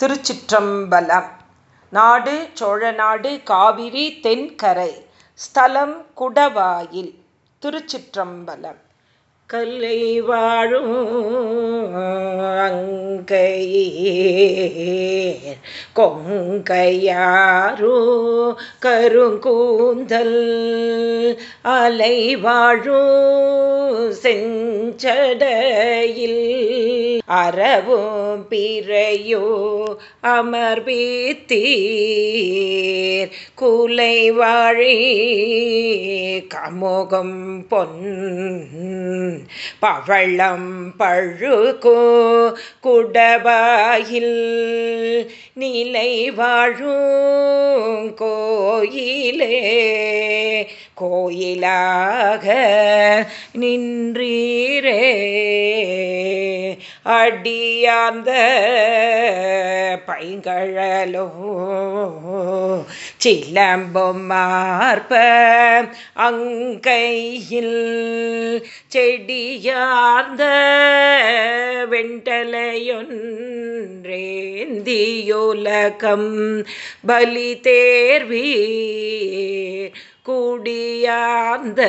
திருச்சிற்றம்பலம் நாடு சோழநாடு காவிரி தென்கரை. ஸ்தலம் குடவாயில். திருச்சிற்றம்பலம் கல்லை வாழும் அங்கையே கொங்கையாரோ கருங்கூந்தல். அலை வாழும் செஞ்சடையில். அறவும் பிறையோ அமர்பீத்தீர் கூலை வாழி கமுகம் பொன் பவளம் பழுகோ குடபாயில் நிலை வாழும் கோயிலே. கோயிலாக நின்றீரே. அடியாந்த பைங்கழலோ சிலம்பும் மார்ப அங்கையில் செடியார்ந்த வெண்டலையொன்றேந்தியுலகம் பலி தேர்வீர் கூடியார்ந்த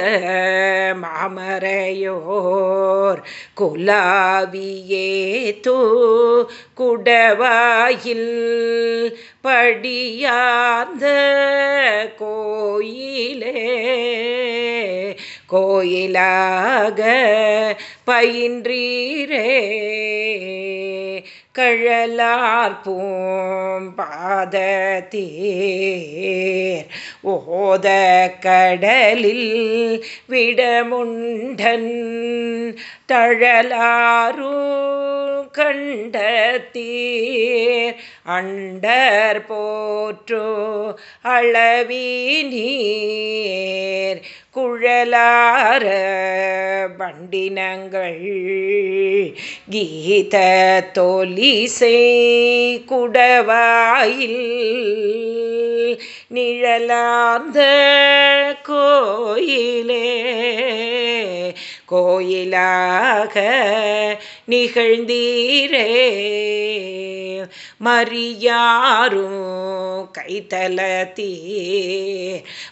மாமரையோர் குலாவியே தூ குடவாயில் படியார்ந்த கோயிலே கோயிலாக பயின்றீரே. கழலார்பூம் பாதத்தீர் ஓத கடலில் விடமுண்டன் தழலாரு கண்டத்தீர் அண்டர் போற்றோ அளவி நீர். குழலார பண்டினங்கள் கீத தொலிசை குடவாயில் நிழலார்ந்த கோயிலே கோயிலாக நிகழ்ந்தீரே. மரியாரும் கைத்தலத்தீ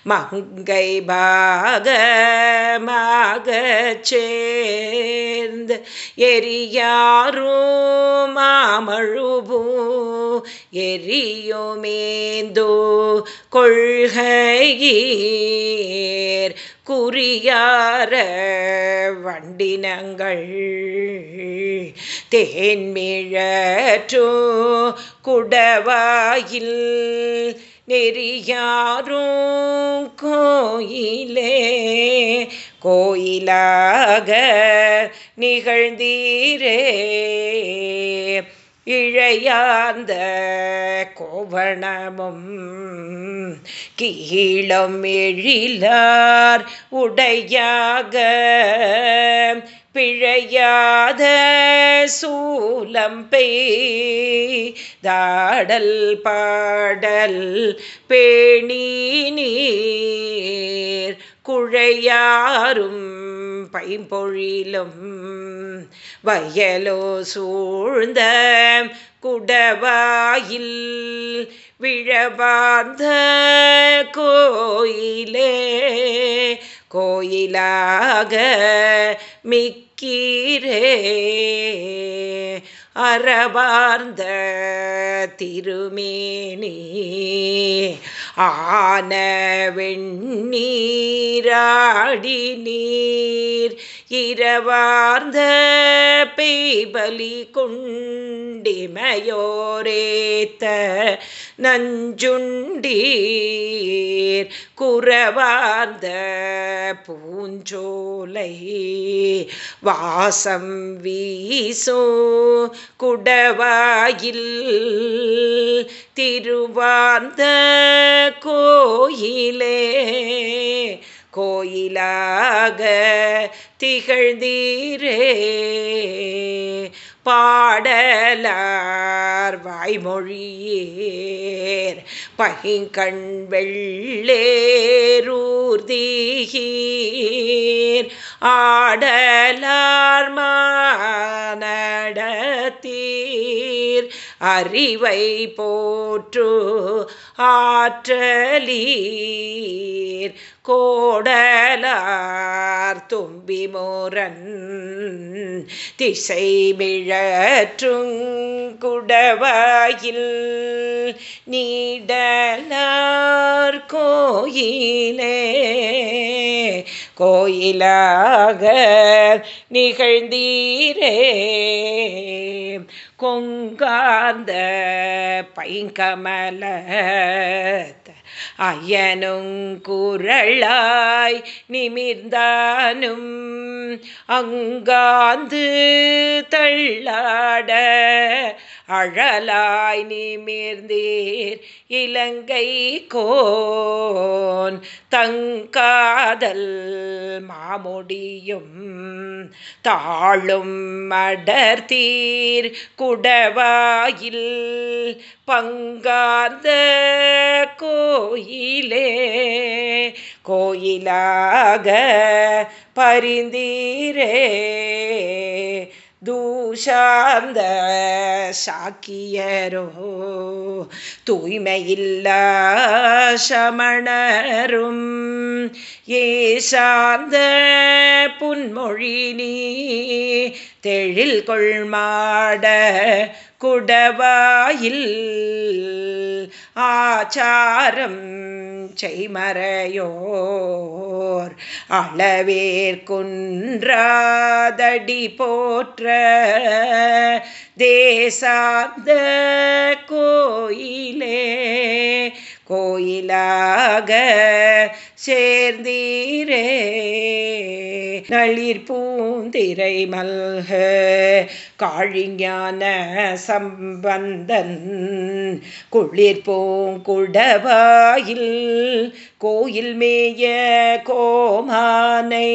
மங்கை பாகமாக சேர்ந்து எரியாரும் மாமழுபூ எரியுமேந்தோ கொள்கையீர் குறியார வண்டினங்கள் தேன்மிழற்றோ குடவாயில் நெறியாரும் கோயிலே கோயிலாக நிகழ்ந்தீரே. இழையாந்த கோவணமும் கீழம் எழிலார் உடையாக பிழையாத சூலம் தாடல் பாடல் பேணி நீர் குழையாரும் பைம்பொழிலும் வயலோ சூழ்ந்த குடவாயில் விழவார்ந்த கோயிலே கோயிலாக மிக்கீரே அறவார்ந்த திருமேனி ஆன வெண்ணீராடி நீர் இரவார்ந்த பெய்பலி குண்டிமையோரேத்த நஞ்சுண்டீர் குறவார்ந்த பூஞ்சோலை வாசம் வீசோ குடவாயில் திருவார்ந்த கோயிலே. கோயிலாக திகழ்ந்தீரே. பாடலார் வாய்மொழியேர். பகிங்கண் வெள்ளேரூர்தீகீர் ஆடலார் மானடத்தீர் நீர் அறிவை போற்று ஆற்றலீர். கோடலார் தும்பி மோரன் திசை மிழற்றுங் குடவாயில் நீடலார் கோயிலே. கோயிலாக நிகழ்ந்தீரே. கொங்காந்த பைங்கமல அயனுங்குரளாய் நிமிர்ந்தானும் அங்காந்து தள்ளாட அழலாய் நிமிர்ந்தீர் இலங்கை கோன் தங்காதல் மாமுடியும் தாழும் மடர்த்தீர் குடவாயில் பங்கார்ந்த கோயிலே கோயிலாக பரிந்தீரே. தூஷாந்த சாக்கியரோ. தூய்மையில்லா சமணரும். ஏசாந்த புன்மொழி நீ தெழில் கொள்மாட குடவாயில். ஆச்சாரம் செய்மறையோர் அளவேற்குன்றாதடி போற்ற தேசாந்த கோயிலே கோயிலாக சேர்ந்தீரே நளிர்பூ திரை மல்க காழிஞான சம்பந்தன் குளிர்போங்குடவாயில் கோயில் மேய கோமானை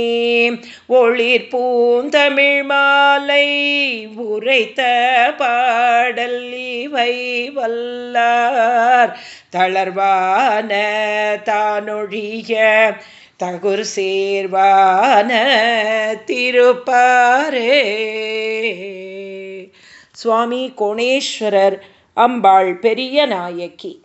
ஒளிர் பூந்தமிழ் மாலை உரைத்த பாடல் இவை வல்லார் தளர்வான தானொழிய தகுர் சேர்வான திருப்பாரே. சுவாமி கோணேஸ்வரர் அம்பாள் பெரிய நாயக்கி